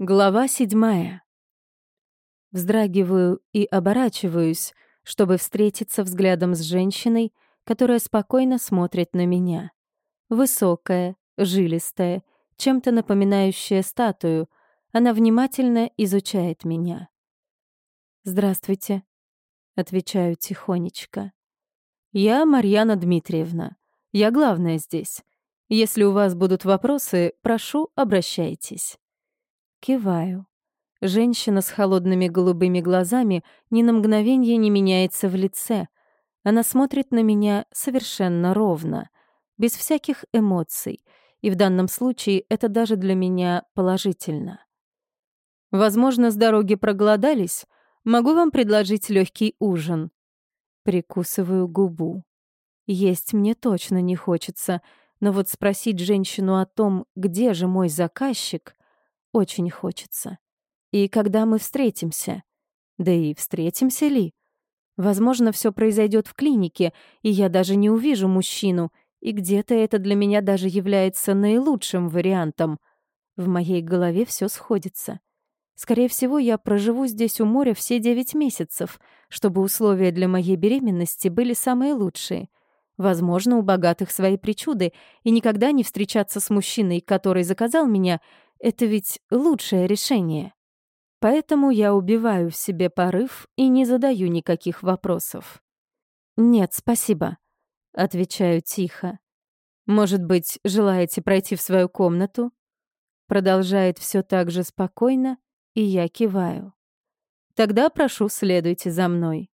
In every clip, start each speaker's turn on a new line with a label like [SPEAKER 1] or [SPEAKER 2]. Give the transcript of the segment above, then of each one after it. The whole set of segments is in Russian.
[SPEAKER 1] Глава седьмая. Вздрагиваю и оборачиваюсь, чтобы встретиться взглядом с женщиной, которая спокойно смотрит на меня. Высокая, жилистая, чем-то напоминающая статую, она внимательно изучает меня. «Здравствуйте», — отвечаю тихонечко. «Я Марьяна Дмитриевна. Я главная здесь. Если у вас будут вопросы, прошу, обращайтесь». Киваю. Женщина с холодными голубыми глазами ни на мгновение не меняется в лице. Она смотрит на меня совершенно ровно, без всяких эмоций, и в данном случае это даже для меня положительно. Возможно, с дороги проголодались? Могу вам предложить легкий ужин. Прикусываю губу. Есть мне точно не хочется, но вот спросить женщину о том, где же мой заказчик, очень хочется. И когда мы встретимся? Да и встретимся ли? Возможно, все произойдет в клинике, и я даже не увижу мужчину, и где-то это для меня даже является наилучшим вариантом. В моей голове все сходится. Скорее всего, я проживу здесь у моря все девять месяцев, чтобы условия для моей беременности были самые лучшие. Возможно, у богатых свои причуды, и никогда не встречаться с мужчиной, который заказал меня — это ведь лучшее решение. Поэтому я убиваю в себе порыв и не задаю никаких вопросов. «Нет, спасибо», — отвечаю тихо. «Может быть, желаете пройти в свою комнату?» Продолжает все так же спокойно, и я киваю. «Тогда прошу, следуйте за мной».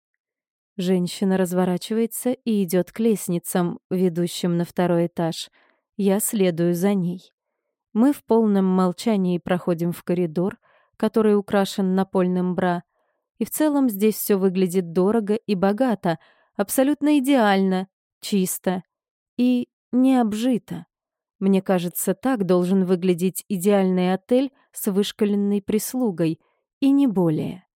[SPEAKER 1] Женщина разворачивается и идет к лестницам, ведущим на второй этаж. Я следую за ней. Мы в полном молчании проходим в коридор, который украшен напольным бра, и в целом здесь все выглядит дорого и богато, абсолютно идеально, чисто и не обжито. Мне кажется, так должен выглядеть идеальный отель с вышкаленной прислугой, и не более.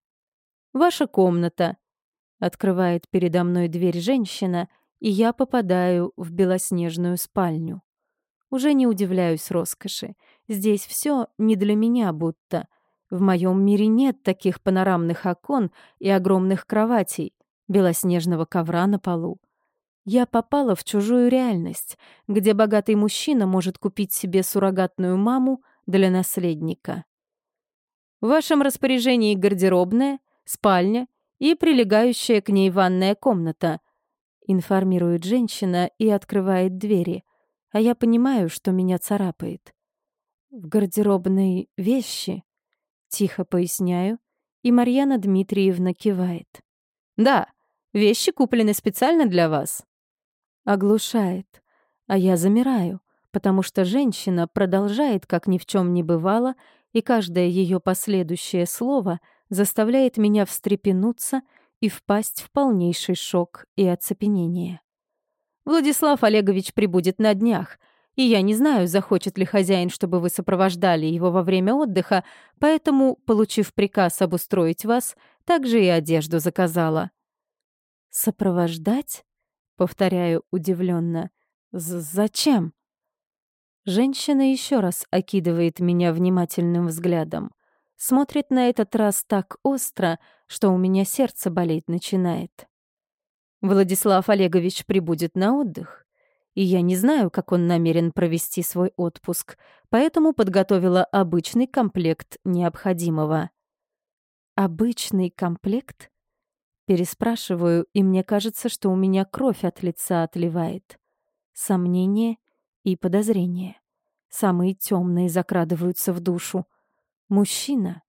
[SPEAKER 1] «Ваша комната», — открывает передо мной дверь женщина, и я попадаю в белоснежную спальню. Уже не удивляюсь роскоши. Здесь все не для меня будто. В моем мире нет таких панорамных окон и огромных кроватей, белоснежного ковра на полу. Я попала в чужую реальность, где богатый мужчина может купить себе суррогатную маму для наследника. В вашем распоряжении гардеробная, спальня и прилегающая к ней ванная комната, информирует женщина и открывает двери — а я понимаю, что меня царапает. В гардеробной вещи, тихо поясняю, и Марьяна Дмитриевна кивает. «Да, вещи куплены специально для вас». Оглушает, а я замираю, потому что женщина продолжает, как ни в чем не бывало, и каждое ее последующее слово заставляет меня встрепенуться и впасть в полнейший шок и оцепенение. Владислав Олегович прибудет на днях, и я не знаю, захочет ли хозяин, чтобы вы сопровождали его во время отдыха, поэтому, получив приказ обустроить вас, также и одежду заказала». «Сопровождать?» — повторяю удивленно. «Зачем?» Женщина еще раз окидывает меня внимательным взглядом. Смотрит на этот раз так остро, что у меня сердце болеть начинает. Владислав Олегович прибудет на отдых, и я не знаю, как он намерен провести свой отпуск, поэтому подготовила обычный комплект необходимого. «Обычный комплект?» Переспрашиваю, и мне кажется, что у меня кровь от лица отливает. Сомнения и подозрения. Самые темные закрадываются в душу. Мужчина,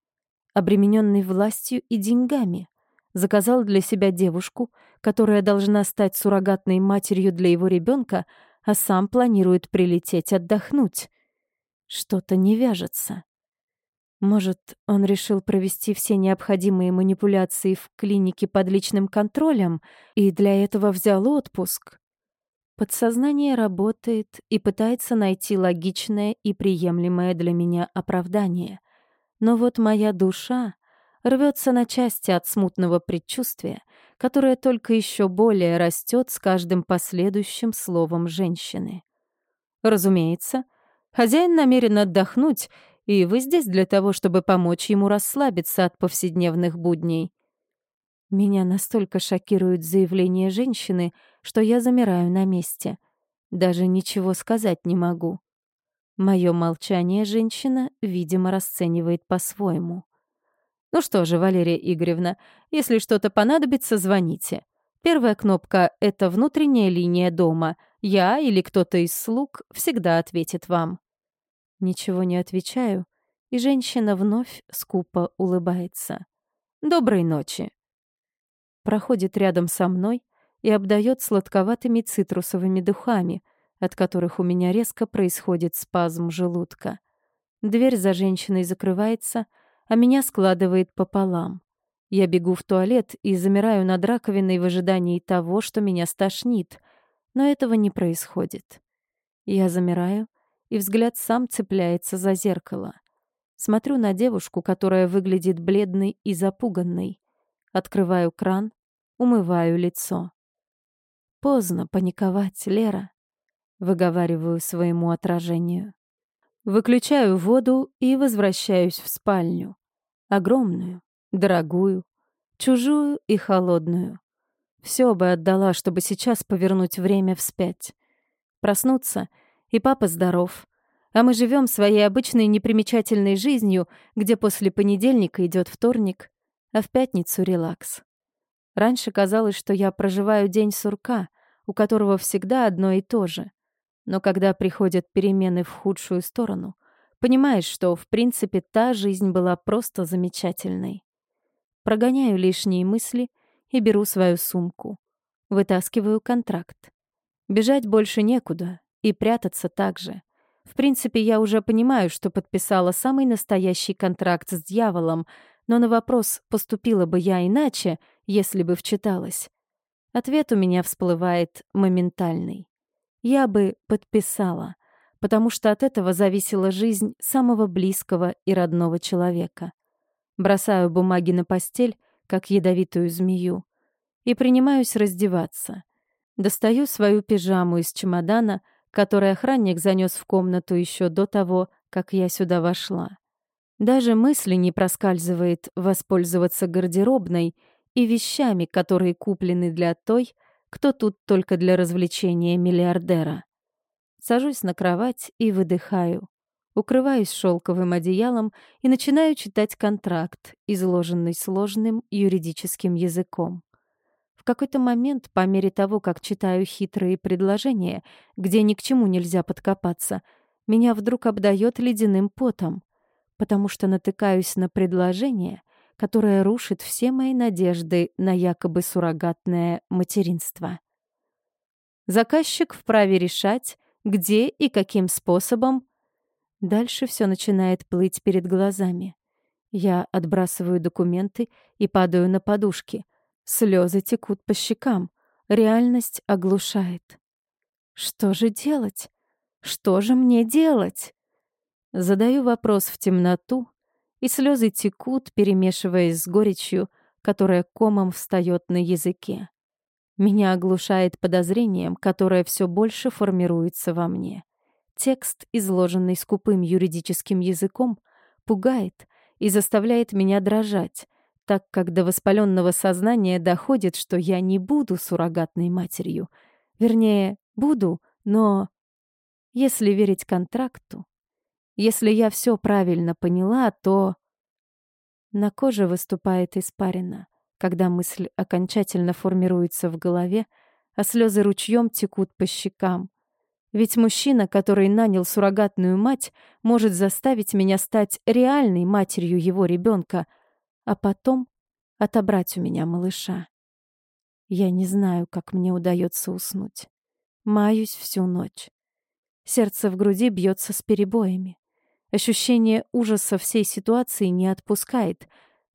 [SPEAKER 1] обремененный властью и деньгами, заказал для себя девушку, которая должна стать суррогатной матерью для его ребенка, а сам планирует прилететь отдохнуть. Что-то не вяжется. Может, он решил провести все необходимые манипуляции в клинике под личным контролем и для этого взял отпуск? Подсознание работает и пытается найти логичное и приемлемое для меня оправдание. Но вот моя душа рвется на части от смутного предчувствия, которое только еще более растет с каждым последующим словом женщины. Разумеется, хозяин намерен отдохнуть, и вы здесь для того, чтобы помочь ему расслабиться от повседневных будней. Меня настолько шокирует заявление женщины, что я замираю на месте. Даже ничего сказать не могу. Мое молчание женщина, видимо, расценивает по-своему. «Ну что же, Валерия Игоревна, если что-то понадобится, звоните. Первая кнопка — это внутренняя линия дома. Я или кто-то из слуг всегда ответит вам». Ничего не отвечаю, и женщина вновь скупо улыбается. «Доброй ночи». Проходит рядом со мной и обдает сладковатыми цитрусовыми духами, от которых у меня резко происходит спазм желудка. Дверь за женщиной закрывается, а меня складывает пополам. Я бегу в туалет и замираю над раковиной в ожидании того, что меня стошнит, но этого не происходит. Я замираю, и взгляд сам цепляется за зеркало. Смотрю на девушку, которая выглядит бледной и запуганной. Открываю кран, умываю лицо. Поздно паниковать, Лера выговариваю своему отражению. Выключаю воду и возвращаюсь в спальню. Огромную, дорогую, чужую и холодную. Все бы отдала, чтобы сейчас повернуть время вспять. Проснуться, и папа здоров. А мы живем своей обычной непримечательной жизнью, где после понедельника идет вторник, а в пятницу релакс. Раньше казалось, что я проживаю день сурка, у которого всегда одно и то же — но когда приходят перемены в худшую сторону, понимаешь, что, в принципе, та жизнь была просто замечательной. Прогоняю лишние мысли и беру свою сумку. Вытаскиваю контракт. Бежать больше некуда, и прятаться также. В принципе, я уже понимаю, что подписала самый настоящий контракт с дьяволом, но на вопрос, поступила бы я иначе, если бы вчиталась. Ответ у меня всплывает моментальный я бы подписала, потому что от этого зависела жизнь самого близкого и родного человека. Бросаю бумаги на постель, как ядовитую змею, и принимаюсь раздеваться. Достаю свою пижаму из чемодана, который охранник занес в комнату еще до того, как я сюда вошла. Даже мысли не проскальзывает воспользоваться гардеробной и вещами, которые куплены для той, кто тут только для развлечения миллиардера. Сажусь на кровать и выдыхаю. Укрываюсь шелковым одеялом и начинаю читать контракт, изложенный сложным юридическим языком. В какой-то момент, по мере того, как читаю хитрые предложения, где ни к чему нельзя подкопаться, меня вдруг обдает ледяным потом, потому что натыкаюсь на предложение — которая рушит все мои надежды на якобы суррогатное материнство. Заказчик вправе решать, где и каким способом. Дальше все начинает плыть перед глазами. Я отбрасываю документы и падаю на подушки. Слезы текут по щекам. Реальность оглушает. Что же делать? Что же мне делать? Задаю вопрос в темноту, и слезы текут, перемешиваясь с горечью, которая комом встает на языке. Меня оглушает подозрением, которое все больше формируется во мне. Текст, изложенный скупым юридическим языком, пугает и заставляет меня дрожать, так как до воспаленного сознания доходит, что я не буду суррогатной матерью. Вернее, буду, но... Если верить контракту, если я все правильно поняла, то... На коже выступает испарина, когда мысль окончательно формируется в голове, а слезы ручьем текут по щекам. Ведь мужчина, который нанял суррогатную мать, может заставить меня стать реальной матерью его ребенка, а потом отобрать у меня малыша. Я не знаю, как мне удается уснуть. Маюсь всю ночь. Сердце в груди бьется с перебоями. Ощущение ужаса всей ситуации не отпускает,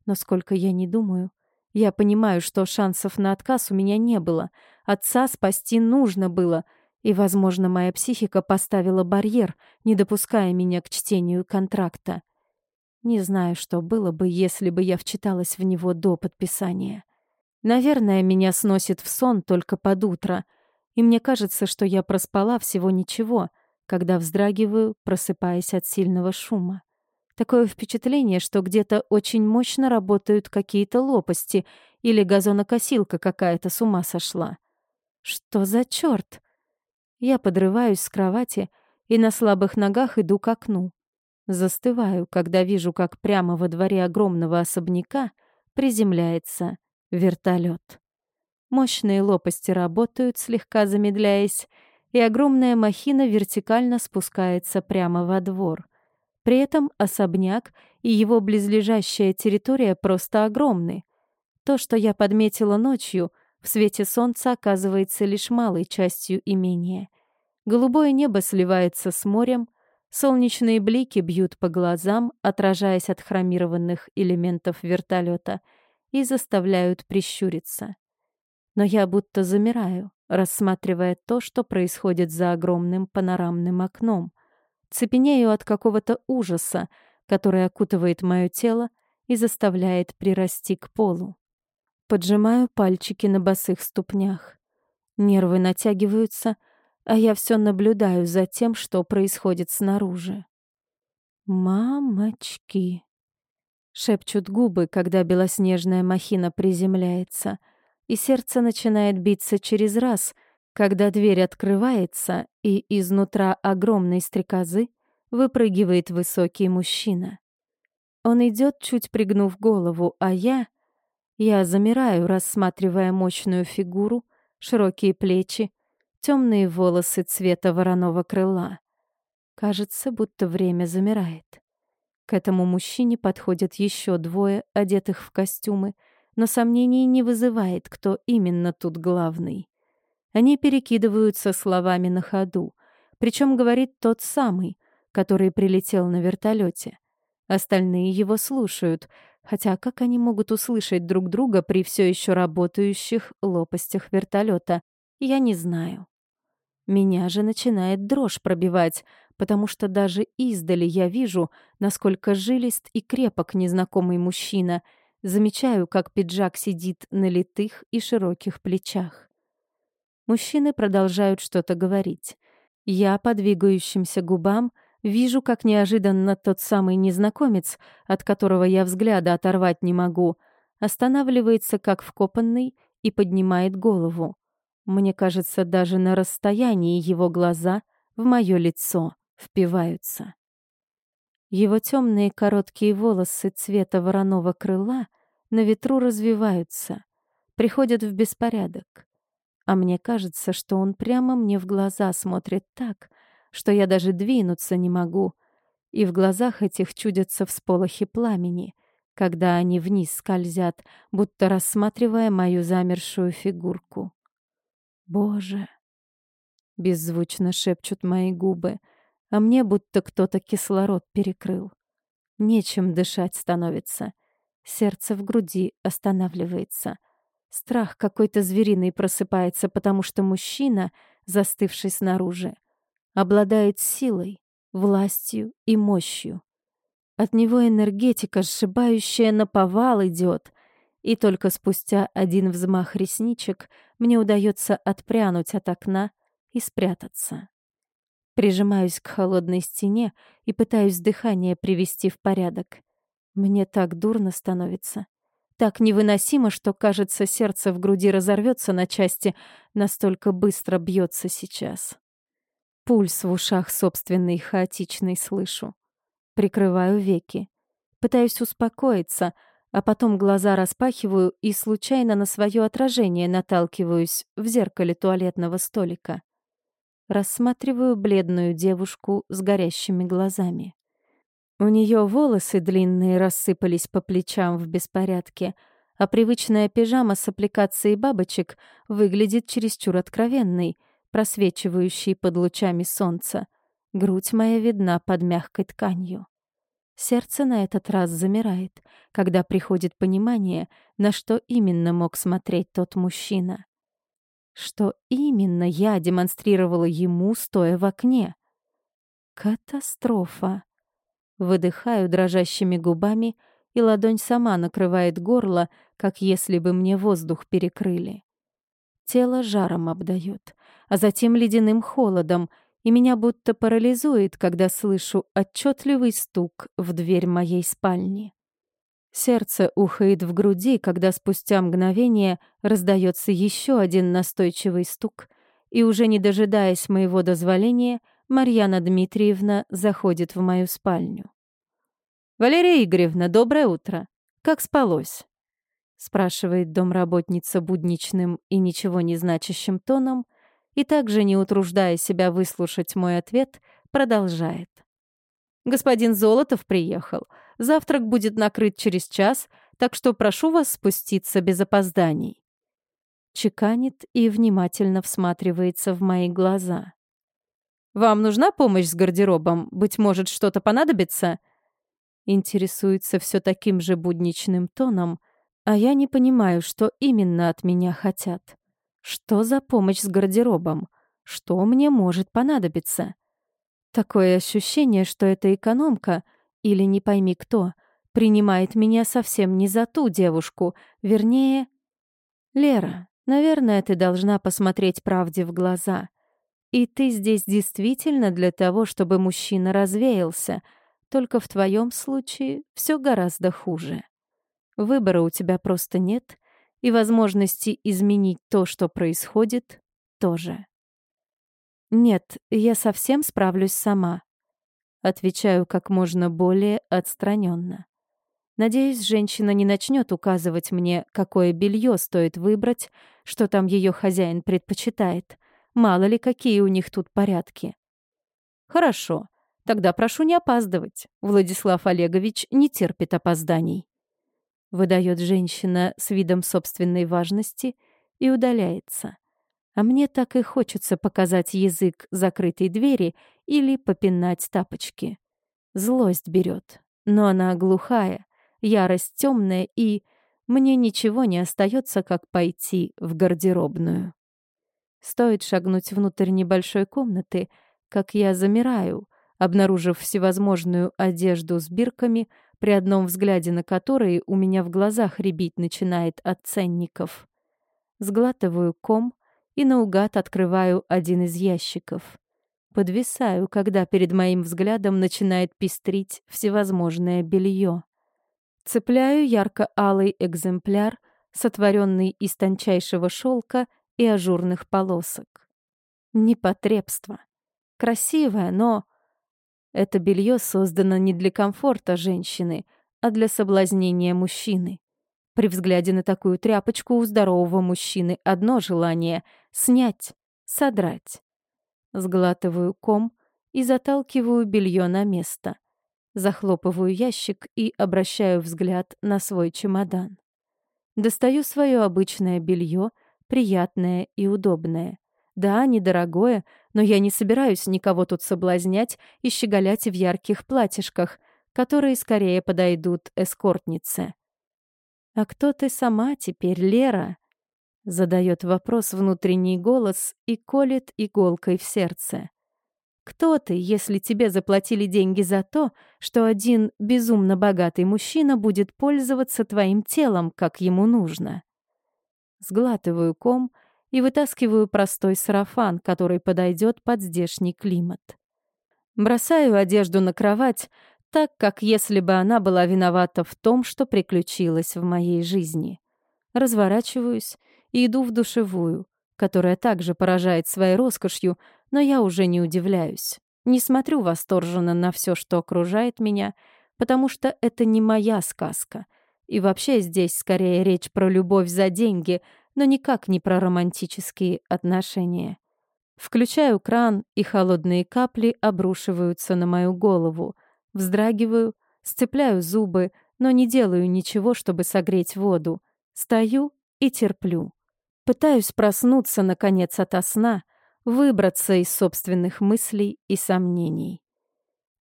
[SPEAKER 1] но сколько я не думаю, я понимаю, что шансов на отказ у меня не было. Отца спасти нужно было, и, возможно, моя психика поставила барьер, не допуская меня к чтению контракта. Не знаю, что было бы, если бы я вчиталась в него до подписания. Наверное, меня сносит в сон только под утро, и мне кажется, что я проспала всего ничего — когда вздрагиваю, просыпаясь от сильного шума. Такое впечатление, что где-то очень мощно работают какие-то лопасти или газонокосилка какая-то с ума сошла. Что за чёрт? Я подрываюсь с кровати и на слабых ногах иду к окну. Застываю, когда вижу, как прямо во дворе огромного особняка приземляется вертолет. Мощные лопасти работают, слегка замедляясь, и огромная махина вертикально спускается прямо во двор. При этом особняк и его близлежащая территория просто огромны. То, что я подметила ночью, в свете солнца оказывается лишь малой частью имения. Голубое небо сливается с морем, солнечные блики бьют по глазам, отражаясь от хромированных элементов вертолета, и заставляют прищуриться. Но я будто замираю, рассматривая то, что происходит за огромным панорамным окном. Цепенею от какого-то ужаса, который окутывает мое тело и заставляет прирасти к полу. Поджимаю пальчики на босых ступнях. Нервы натягиваются, а я все наблюдаю за тем, что происходит снаружи. «Мамочки!» — шепчут губы, когда белоснежная махина приземляется, и сердце начинает биться через раз, когда дверь открывается, и изнутра огромной стрекозы выпрыгивает высокий мужчина. Он идет, чуть пригнув голову, а я... Я замираю, рассматривая мощную фигуру, широкие плечи, темные волосы цвета вороного крыла. Кажется, будто время замирает. К этому мужчине подходят еще двое, одетых в костюмы, но сомнений не вызывает, кто именно тут главный. Они перекидываются словами на ходу, причем говорит тот самый, который прилетел на вертолете. Остальные его слушают, хотя как они могут услышать друг друга при все еще работающих лопастях вертолета, я не знаю. Меня же начинает дрожь пробивать, потому что даже издали я вижу, насколько жилист и крепок незнакомый мужчина. Замечаю, как пиджак сидит на литых и широких плечах. Мужчины продолжают что-то говорить. Я по двигающимся губам вижу, как неожиданно тот самый незнакомец, от которого я взгляда оторвать не могу, останавливается как вкопанный и поднимает голову. Мне кажется, даже на расстоянии его глаза в мое лицо впиваются. Его темные короткие волосы цвета вороного крыла на ветру развиваются, приходят в беспорядок. А мне кажется, что он прямо мне в глаза смотрит так, что я даже двинуться не могу, и в глазах этих чудятся всполохи пламени, когда они вниз скользят, будто рассматривая мою замершую фигурку. «Боже!» — беззвучно шепчут мои губы, а мне будто кто-то кислород перекрыл. Нечем дышать становится. Сердце в груди останавливается. Страх какой-то звериный просыпается, потому что мужчина, застывший снаружи, обладает силой, властью и мощью. От него энергетика, сшибающая на повал, идет, и только спустя один взмах ресничек мне удается отпрянуть от окна и спрятаться. Прижимаюсь к холодной стене и пытаюсь дыхание привести в порядок. Мне так дурно становится. Так невыносимо, что, кажется, сердце в груди разорвется на части, настолько быстро бьется сейчас. Пульс в ушах собственный хаотичный слышу. Прикрываю веки. Пытаюсь успокоиться — а потом глаза распахиваю и случайно на свое отражение наталкиваюсь в зеркале туалетного столика. Рассматриваю бледную девушку с горящими глазами. У нее волосы длинные рассыпались по плечам в беспорядке, а привычная пижама с аппликацией бабочек выглядит чересчур откровенной, просвечивающей под лучами солнца. Грудь моя видна под мягкой тканью. Сердце на этот раз замирает, когда приходит понимание, на что именно мог смотреть тот мужчина. Что именно я демонстрировала ему, стоя в окне. Катастрофа. Выдыхаю дрожащими губами, и ладонь сама накрывает горло, как если бы мне воздух перекрыли. Тело жаром обдает, а затем ледяным холодом, и меня будто парализует, когда слышу отчетливый стук в дверь моей спальни. Сердце ухает в груди, когда спустя мгновение раздается еще один настойчивый стук, и уже не дожидаясь моего дозволения, Марьяна Дмитриевна заходит в мою спальню. «Валерия Игоревна, доброе утро. Как спалось?» спрашивает домработница будничным и ничего не значащим тоном, и также, не утруждая себя выслушать мой ответ, продолжает. «Господин Золотов приехал. Завтрак будет накрыт через час, так что прошу вас спуститься без опозданий». Чеканит и внимательно всматривается в мои глаза. «Вам нужна помощь с гардеробом? Быть может, что-то понадобится?» Интересуется все таким же будничным тоном, а я не понимаю, что именно от меня хотят. Что за помощь с гардеробом? Что мне может понадобиться? Такое ощущение, что эта экономка, или не пойми кто, принимает меня совсем не за ту девушку, вернее... Лера, наверное, ты должна посмотреть правде в глаза. И ты здесь действительно для того, чтобы мужчина развеялся, только в твоем случае все гораздо хуже. Выбора у тебя просто нет, и возможности изменить то, что происходит, тоже. «Нет, я совсем справлюсь сама», — отвечаю как можно более отстраненно. Надеюсь, женщина не начнет указывать мне, какое белье стоит выбрать, что там ее хозяин предпочитает. Мало ли, какие у них тут порядки. Хорошо, тогда прошу не опаздывать. Владислав Олегович не терпит опозданий выдает женщина с видом собственной важности и удаляется. А мне так и хочется показать язык закрытой двери или попинать тапочки. Злость берет, но она глухая, ярость темная, и мне ничего не остается, как пойти в гардеробную. Стоит шагнуть внутрь небольшой комнаты, как я замираю, обнаружив всевозможную одежду с бирками — при одном взгляде на которые у меня в глазах рябить начинает от ценников. Сглатываю ком и наугад открываю один из ящиков. Подвисаю, когда перед моим взглядом начинает пестрить всевозможное белье. Цепляю ярко-алый экземпляр, сотворенный из тончайшего шелка и ажурных полосок. Непотребство. Красивое, но это белье создано не для комфорта женщины, а для соблазнения мужчины. При взгляде на такую тряпочку у здорового мужчины одно желание — снять, содрать. Сглатываю ком и заталкиваю белье на место. Захлопываю ящик и обращаю взгляд на свой чемодан. Достаю свое обычное белье, приятное и удобное. Да, недорогое, но я не собираюсь никого тут соблазнять и щеголять в ярких платьишках, которые скорее подойдут эскортнице. «А кто ты сама теперь, Лера?» Задает вопрос внутренний голос и колет иголкой в сердце. «Кто ты, если тебе заплатили деньги за то, что один безумно богатый мужчина будет пользоваться твоим телом, как ему нужно?» Сглатываю ком — и вытаскиваю простой сарафан, который подойдет под здешний климат. Бросаю одежду на кровать, так, как если бы она была виновата в том, что приключилось в моей жизни. Разворачиваюсь и иду в душевую, которая также поражает своей роскошью, но я уже не удивляюсь. Не смотрю восторженно на все, что окружает меня, потому что это не моя сказка. И вообще здесь скорее речь про любовь за деньги, но никак не про романтические отношения. Включаю кран, и холодные капли обрушиваются на мою голову. Вздрагиваю, сцепляю зубы, но не делаю ничего, чтобы согреть воду. Стою и терплю. Пытаюсь проснуться, наконец, ото сна, выбраться из собственных мыслей и сомнений.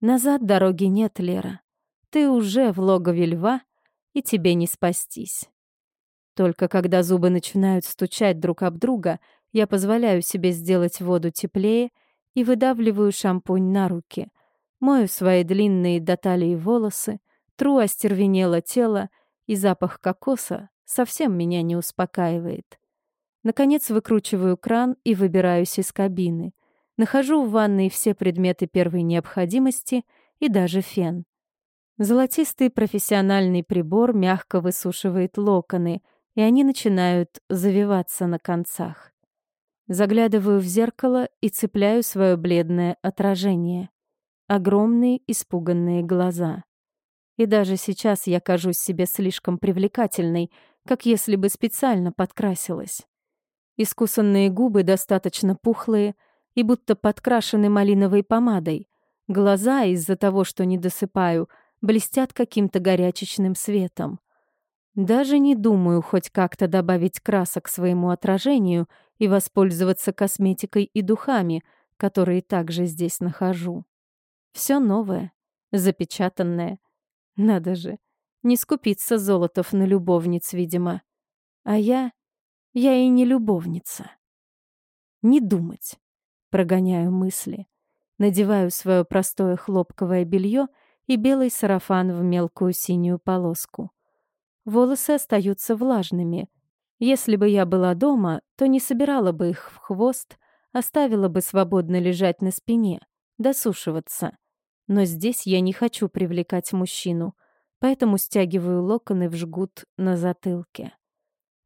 [SPEAKER 1] Назад дороги нет, Лера. Ты уже в логове льва, и тебе не спастись. Только когда зубы начинают стучать друг об друга, я позволяю себе сделать воду теплее и выдавливаю шампунь на руки. Мою свои длинные до талии волосы, тру остервенело тело, и запах кокоса совсем меня не успокаивает. Наконец выкручиваю кран и выбираюсь из кабины. Нахожу в ванной все предметы первой необходимости и даже фен. Золотистый профессиональный прибор мягко высушивает локоны, и они начинают завиваться на концах. Заглядываю в зеркало и цепляю свое бледное отражение. Огромные испуганные глаза. И даже сейчас я кажусь себе слишком привлекательной, как если бы специально подкрасилась. Искусанные губы достаточно пухлые и будто подкрашены малиновой помадой. Глаза, из-за того, что не досыпаю — блестят каким-то горячечным светом. Даже не думаю хоть как-то добавить красок своему отражению и воспользоваться косметикой и духами, которые также здесь нахожу. Все новое, запечатанное. Надо же, не скупиться золотов на любовниц, видимо. А я... я и не любовница. Не думать. Прогоняю мысли. Надеваю свое простое хлопковое белье — и белый сарафан в мелкую синюю полоску. Волосы остаются влажными. Если бы я была дома, то не собирала бы их в хвост, оставила бы свободно лежать на спине, досушиваться. Но здесь я не хочу привлекать мужчину, поэтому стягиваю локоны в жгут на затылке.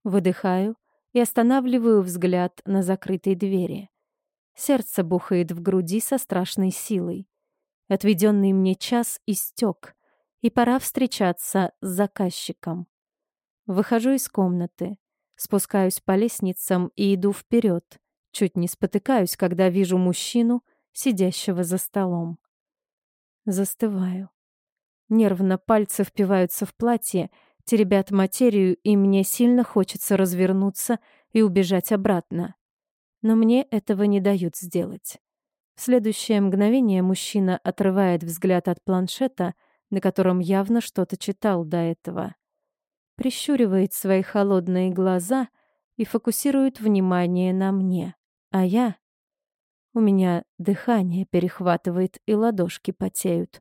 [SPEAKER 1] Выдыхаю и останавливаю взгляд на закрытой двери. Сердце бухает в груди со страшной силой. Отведенный мне час истек, и пора встречаться с заказчиком. Выхожу из комнаты, спускаюсь по лестницам и иду вперед. Чуть не спотыкаюсь, когда вижу мужчину, сидящего за столом. Застываю. Нервно пальцы впиваются в платье, теребят материю, и мне сильно хочется развернуться и убежать обратно. Но мне этого не дают сделать. В следующее мгновение мужчина отрывает взгляд от планшета, на котором явно что-то читал до этого. Прищуривает свои холодные глаза и фокусирует внимание на мне. А я... У меня дыхание перехватывает и ладошки потеют.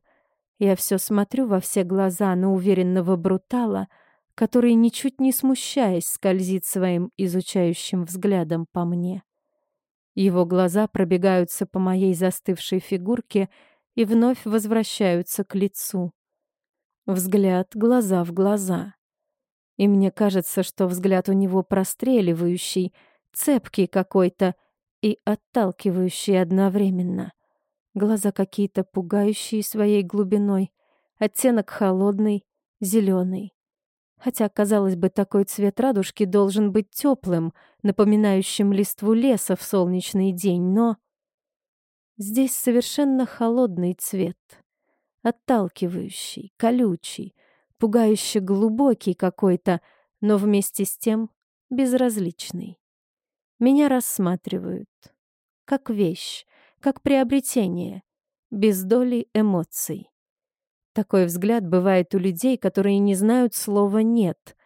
[SPEAKER 1] Я все смотрю во все глаза на уверенного брутала, который, ничуть не смущаясь, скользит своим изучающим взглядом по мне. Его глаза пробегаются по моей застывшей фигурке и вновь возвращаются к лицу. Взгляд глаза в глаза. И мне кажется, что взгляд у него простреливающий, цепкий какой-то и отталкивающий одновременно. Глаза какие-то пугающие своей глубиной, оттенок холодный, зеленый. Хотя, казалось бы, такой цвет радужки должен быть теплым, напоминающим листву леса в солнечный день, но... Здесь совершенно холодный цвет. Отталкивающий, колючий, пугающе глубокий какой-то, но вместе с тем безразличный. Меня рассматривают. Как вещь, как приобретение, без доли эмоций. Такой взгляд бывает у людей, которые не знают слова «нет»,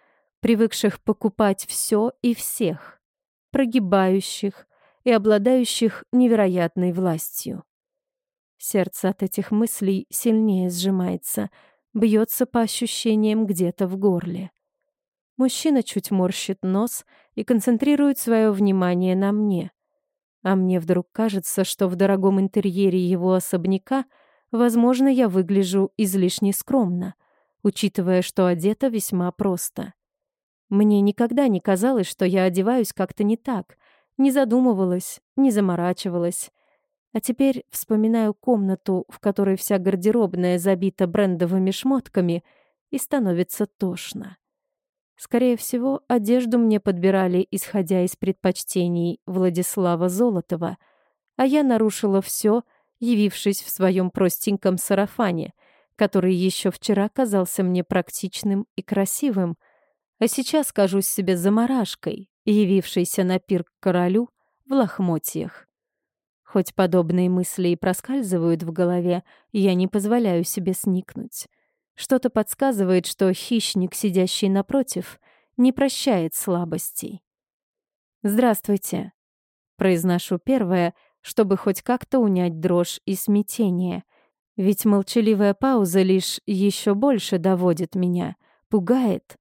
[SPEAKER 1] привыкших покупать все и всех, прогибающих и обладающих невероятной властью. Сердце от этих мыслей сильнее сжимается, бьется по ощущениям где-то в горле. Мужчина чуть морщит нос и концентрирует свое внимание на мне. А мне вдруг кажется, что в дорогом интерьере его особняка — Возможно, я выгляжу излишне скромно, учитывая, что одета весьма просто. Мне никогда не казалось, что я одеваюсь как-то не так, не задумывалась, не заморачивалась. А теперь вспоминаю комнату, в которой вся гардеробная забита брендовыми шмотками, и становится тошно. Скорее всего, одежду мне подбирали, исходя из предпочтений Владислава Золотова, а я нарушила все, явившись в своем простеньком сарафане, который еще вчера казался мне практичным и красивым, а сейчас кажусь себе заморашкой, явившейся на пир к королю в лохмотьях. Хоть подобные мысли и проскальзывают в голове, я не позволяю себе сникнуть. Что-то подсказывает, что хищник, сидящий напротив, не прощает слабостей. «Здравствуйте», — произношу первое, чтобы хоть как-то унять дрожь и смятение. Ведь молчаливая пауза лишь еще больше доводит меня, пугает.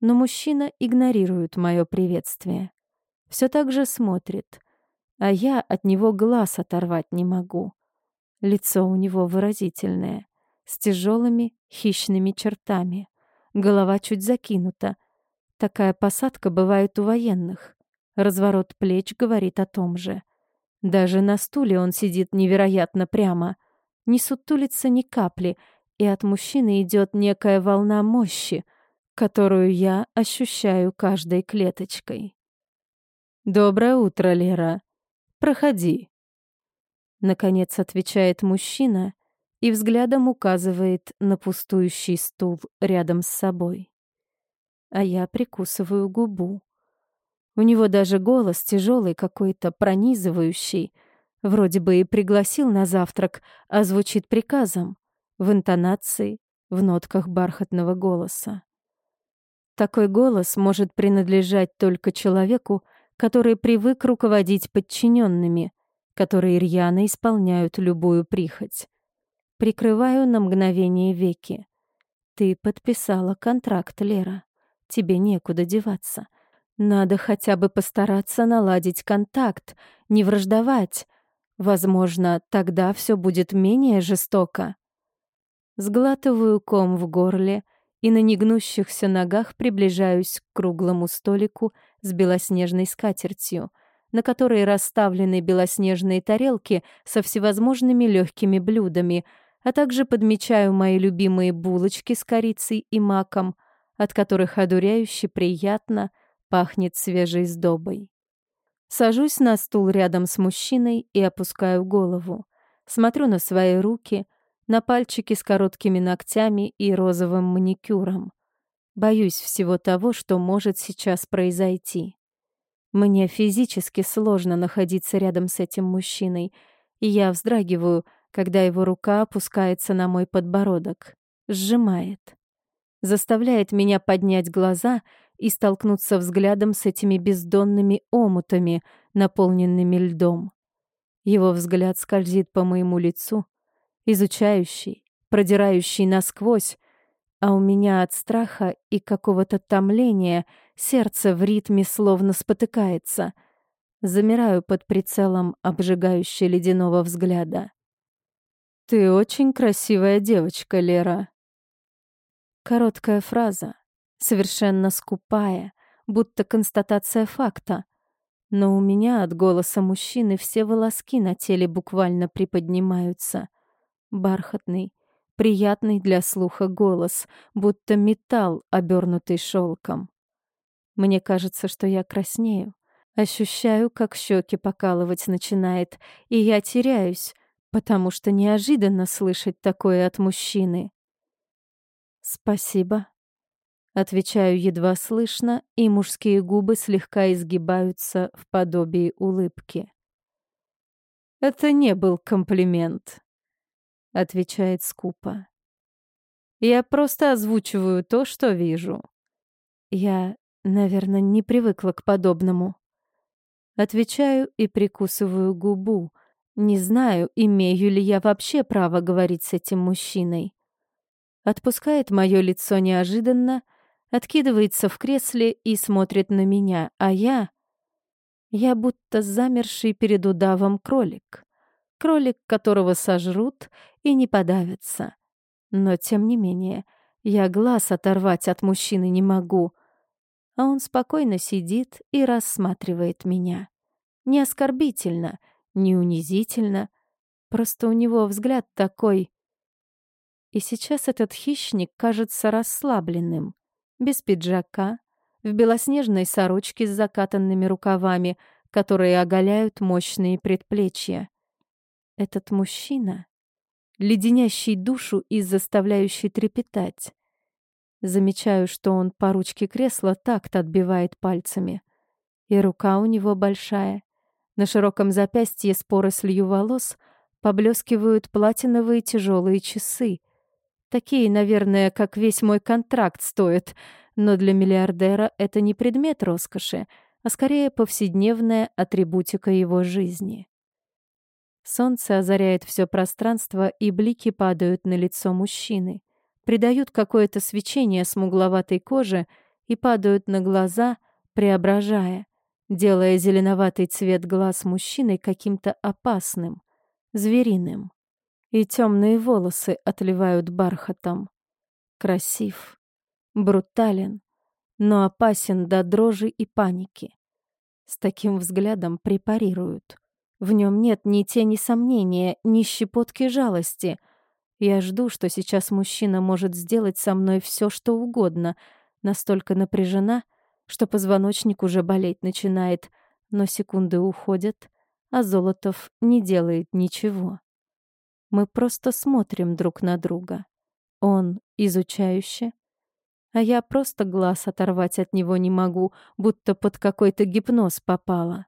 [SPEAKER 1] Но мужчина игнорирует мое приветствие. Все так же смотрит. А я от него глаз оторвать не могу. Лицо у него выразительное, с тяжелыми хищными чертами. Голова чуть закинута. Такая посадка бывает у военных. Разворот плеч говорит о том же. Даже на стуле он сидит невероятно прямо. Не сутулится ни капли, и от мужчины идет некая волна мощи, которую я ощущаю каждой клеточкой. «Доброе утро, Лера. Проходи». Наконец отвечает мужчина и взглядом указывает на пустующий стул рядом с собой. А я прикусываю губу. У него даже голос тяжелый какой-то, пронизывающий. Вроде бы и пригласил на завтрак, а звучит приказом. В интонации, в нотках бархатного голоса. Такой голос может принадлежать только человеку, который привык руководить подчиненными, которые рьяно исполняют любую прихоть. Прикрываю на мгновение веки. Ты подписала контракт, Лера. Тебе некуда деваться. Надо хотя бы постараться наладить контакт, не враждовать. Возможно, тогда все будет менее жестоко. Сглатываю ком в горле и на негнущихся ногах приближаюсь к круглому столику с белоснежной скатертью, на которой расставлены белоснежные тарелки со всевозможными легкими блюдами, а также подмечаю мои любимые булочки с корицей и маком, от которых одуряюще приятно — пахнет свежей сдобой. Сажусь на стул рядом с мужчиной и опускаю голову. Смотрю на свои руки, на пальчики с короткими ногтями и розовым маникюром. Боюсь всего того, что может сейчас произойти. Мне физически сложно находиться рядом с этим мужчиной, и я вздрагиваю, когда его рука опускается на мой подбородок, сжимает. Заставляет меня поднять глаза и столкнуться взглядом с этими бездонными омутами, наполненными льдом. Его взгляд скользит по моему лицу, изучающий, продирающий насквозь, а у меня от страха и какого-то томления сердце в ритме словно спотыкается. Замираю под прицелом обжигающего ледяного взгляда. «Ты очень красивая девочка, Лера». Короткая фраза, совершенно скупая, будто констатация факта. Но у меня от голоса мужчины все волоски на теле буквально приподнимаются. Бархатный, приятный для слуха голос, будто металл, обернутый шелком. Мне кажется, что я краснею. Ощущаю, как щеки покалывать начинает, и я теряюсь, потому что неожиданно слышать такое от мужчины. «Спасибо», Отвечаю едва слышно, и мужские губы слегка изгибаются в подобии улыбки. «Это не был комплимент», — отвечает скупо. «Я просто озвучиваю то, что вижу. Я, наверное, не привыкла к подобному». Отвечаю и прикусываю губу. Не знаю, имею ли я вообще право говорить с этим мужчиной. Отпускает мое лицо неожиданно — откидывается в кресле и смотрит на меня, а я... Я будто замерший перед удавом кролик. Кролик, которого сожрут и не подавятся. Но, тем не менее, я глаз оторвать от мужчины не могу. А он спокойно сидит и рассматривает меня. Не оскорбительно, не унизительно. Просто у него взгляд такой... И сейчас этот хищник кажется расслабленным без пиджака, в белоснежной сорочке с закатанными рукавами, которые оголяют мощные предплечья. Этот мужчина, леденящий душу и заставляющий трепетать. Замечаю, что он по ручке кресла такт отбивает пальцами. И рука у него большая. На широком запястье с порослью волос поблескивают платиновые тяжелые часы, Такие, наверное, как весь мой контракт стоят, но для миллиардера это не предмет роскоши, а скорее повседневная атрибутика его жизни. Солнце озаряет все пространство, и блики падают на лицо мужчины, придают какое-то свечение смугловатой коже и падают на глаза, преображая, делая зеленоватый цвет глаз мужчины каким-то опасным, звериным. И темные волосы отливают бархатом. Красив, брутален, но опасен до дрожи и паники. С таким взглядом препарируют. В нем нет ни тени сомнения, ни щепотки жалости. Я жду, что сейчас мужчина может сделать со мной все, что угодно. Настолько напряжена, что позвоночник уже болеть начинает, но секунды уходят, а Золотов не делает ничего. Мы просто смотрим друг на друга. Он изучающе, а я просто глаз оторвать от него не могу, будто под какой-то гипноз попала.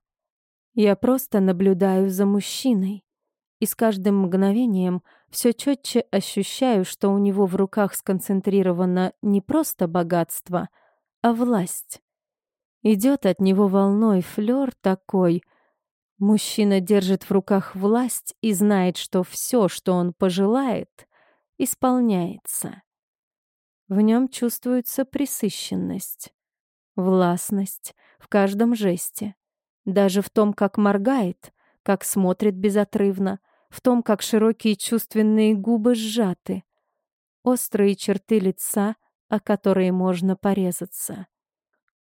[SPEAKER 1] Я просто наблюдаю за мужчиной, и с каждым мгновением все четче ощущаю, что у него в руках сконцентрировано не просто богатство, а власть. Идет от него волной флёр такой. Мужчина держит в руках власть и знает, что все, что он пожелает, исполняется. В нем чувствуется присыщенность, властность в каждом жесте, даже в том, как моргает, как смотрит безотрывно, в том, как широкие чувственные губы сжаты, острые черты лица, о которые можно порезаться.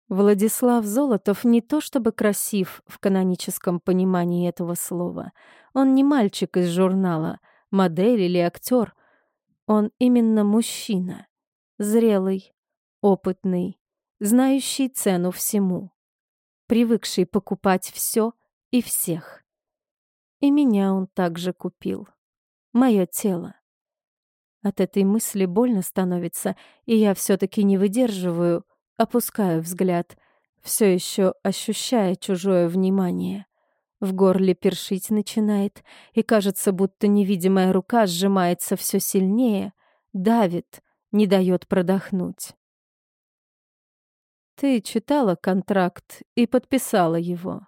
[SPEAKER 1] Владислав Золотов не то чтобы красив в каноническом понимании этого слова. Он не мальчик из журнала, модель или актер. Он именно мужчина. Зрелый, опытный, знающий цену всему, привыкший покупать все и всех. И меня он также купил. Мое тело. От этой мысли больно становится, и я все-таки не выдерживаю, опускаю взгляд, все еще ощущая чужое внимание. В горле першить начинает, и кажется, будто невидимая рука сжимается все сильнее, давит, не дает продохнуть. Ты читала контракт и подписала его.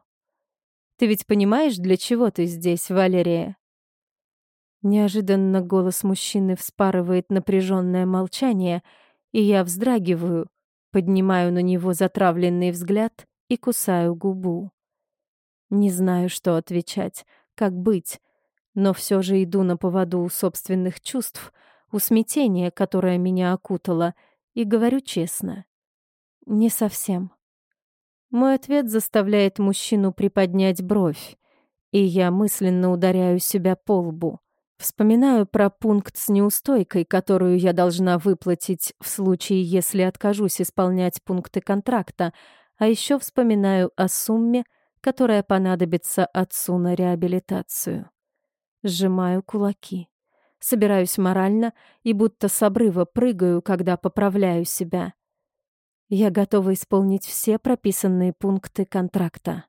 [SPEAKER 1] Ты ведь понимаешь, для чего ты здесь, Валерия? Неожиданно голос мужчины вспарывает напряженное молчание, и я вздрагиваю, поднимаю на него затравленный взгляд и кусаю губу. Не знаю, что отвечать, как быть, но все же иду на поводу у собственных чувств — у смятения, которое меня окутало, и говорю честно. Не совсем. Мой ответ заставляет мужчину приподнять бровь, и я мысленно ударяю себя по лбу. Вспоминаю про пункт с неустойкой, которую я должна выплатить в случае, если откажусь исполнять пункты контракта, а еще вспоминаю о сумме, которая понадобится отцу на реабилитацию. Сжимаю кулаки собираюсь морально и будто с обрыва прыгаю, когда поправляю себя. Я готова исполнить все прописанные пункты контракта.